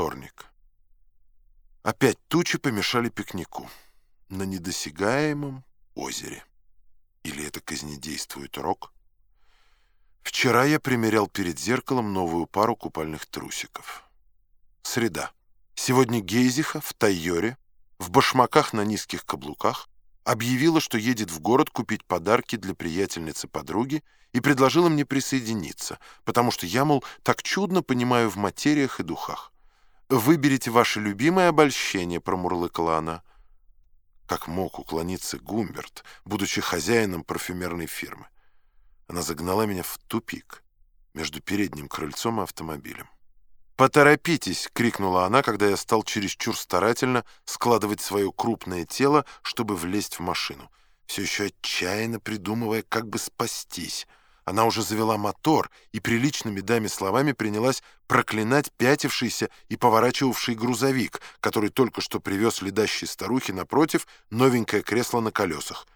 Вторник. Опять тучи помешали пикнику на недосягаемом озере. Или это казнедействует рок? Вчера я примерял перед зеркалом новую пару купальных трусиков. Среда. Сегодня Гейзиха в Тайоре, в башмаках на низких каблуках, объявила, что едет в город купить подарки для приятельницы подруги и предложила мне присоединиться, потому что я, мол, так чудно понимаю в материях и духах. «Выберите ваше любимое обольщение», — промурлыкала она. Как мог уклониться Гумберт, будучи хозяином парфюмерной фирмы? Она загнала меня в тупик между передним крыльцом и автомобилем. «Поторопитесь!» — крикнула она, когда я стал чересчур старательно складывать свое крупное тело, чтобы влезть в машину, все еще отчаянно придумывая, как бы спастись. Она уже завела мотор и приличными даме словами принялась проклинать пятившийся и поворачивавший грузовик, который только что привез ледащей старухи напротив новенькое кресло на колесах.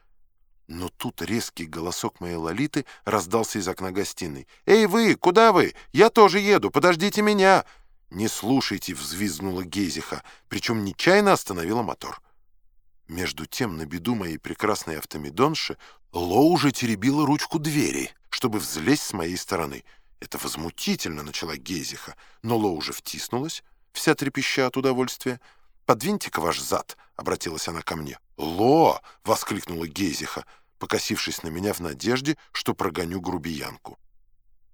Но тут резкий голосок моей Лолиты раздался из окна гостиной. «Эй вы, куда вы? Я тоже еду, подождите меня!» «Не слушайте!» — взвизгнула Гейзиха, причем нечаянно остановила мотор. Между тем, на беду моей прекрасной автомедонши, Ло уже теребила ручку двери, чтобы взлезть с моей стороны. «Это возмутительно!» — начала Гейзиха, но Ло уже втиснулась, вся трепеща от удовольствия. «Подвиньте-ка ваш зад!» — обратилась она ко мне. «Ло!» — воскликнула Гейзиха, покосившись на меня в надежде, что прогоню грубиянку.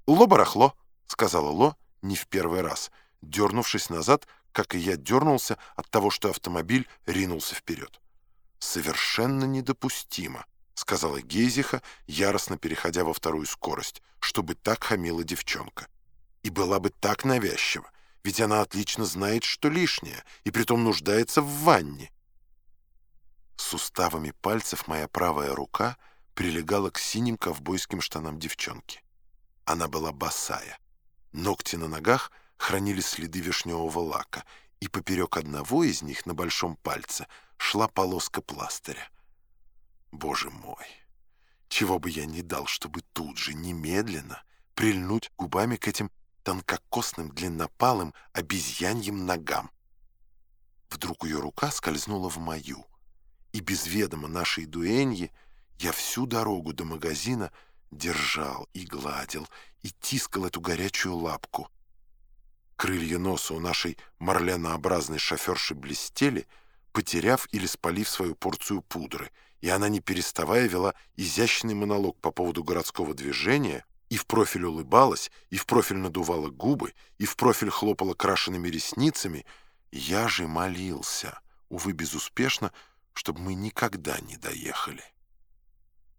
«Ло-барахло!» — сказала Ло не в первый раз, дернувшись назад, как и я дернулся от того, что автомобиль ринулся вперед. «Совершенно недопустимо», — сказала Гейзиха, яростно переходя во вторую скорость, чтобы так хамила девчонка. «И была бы так навязчива, ведь она отлично знает, что лишнее, и притом нуждается в ванне». Суставами пальцев моя правая рука прилегала к синим ковбойским штанам девчонки. Она была босая. Ногти на ногах хранили следы вишневого лака, и поперек одного из них на большом пальце шла полоска пластыря. Боже мой! Чего бы я ни дал, чтобы тут же, немедленно, прильнуть губами к этим тонкокосным, длиннопалым, обезьяньим ногам. Вдруг ее рука скользнула в мою, и без ведома нашей дуэньи я всю дорогу до магазина держал и гладил, и тискал эту горячую лапку. Крылья носа у нашей марленообразной шоферши блестели, потеряв или спалив свою порцию пудры, и она, не переставая, вела изящный монолог по поводу городского движения, и в профиль улыбалась, и в профиль надувала губы, и в профиль хлопала крашенными ресницами. Я же молился, увы, безуспешно, чтобы мы никогда не доехали.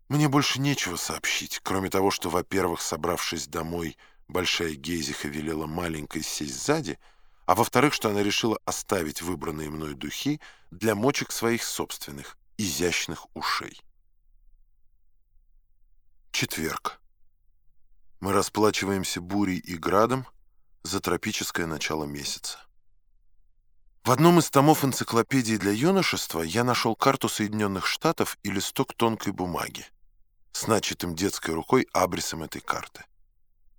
Мне больше нечего сообщить, кроме того, что, во-первых, собравшись домой, большая Гейзиха велела маленькой сесть сзади, а во-вторых, что она решила оставить выбранные мной духи для мочек своих собственных, изящных ушей. Четверг. Мы расплачиваемся бурей и градом за тропическое начало месяца. В одном из томов энциклопедии для юношества я нашел карту Соединенных Штатов и листок тонкой бумаги с начатым детской рукой абрисом этой карты.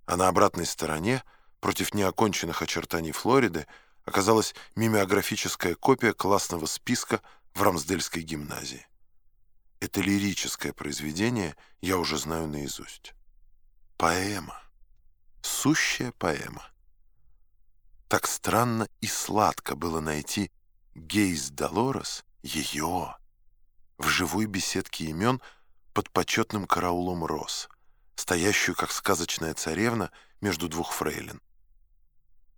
А на обратной стороне, против неоконченных очертаний Флориды, оказалась мимеографическая копия классного списка в Рамсдельской гимназии. Это лирическое произведение я уже знаю наизусть. Поэма. Сущая поэма. Так странно и сладко было найти Гейс Долорес, ее, в живой беседке имен под почетным караулом роз, стоящую, как сказочная царевна, между двух фрейлин.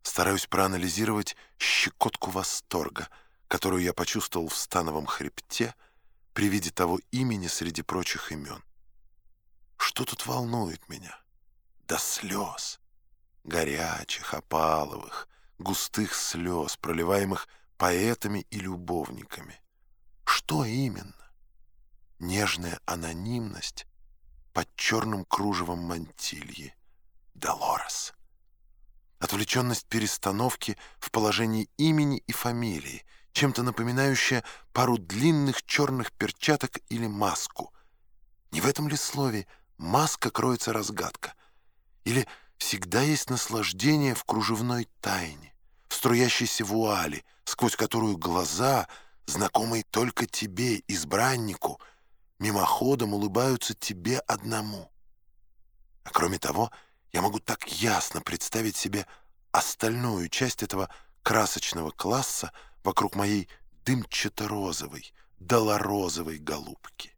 Стараюсь проанализировать щекотку восторга, которую я почувствовал в становом хребте при виде того имени среди прочих имен. Что тут волнует меня? До слез. Горячих, опаловых, густых слез, проливаемых поэтами и любовниками. Что именно? Нежная анонимность под черным кружевом мантильи. Долорес отвлеченность перестановки в положении имени и фамилии, чем-то напоминающая пару длинных черных перчаток или маску. Не в этом ли слове «маска» кроется разгадка? Или всегда есть наслаждение в кружевной тайне, в струящейся вуале, сквозь которую глаза, знакомые только тебе, избраннику, мимоходом улыбаются тебе одному? А кроме того, я могу так ясно представить себе остальную часть этого красочного класса вокруг моей дымчато-розовой, долорозовой голубки.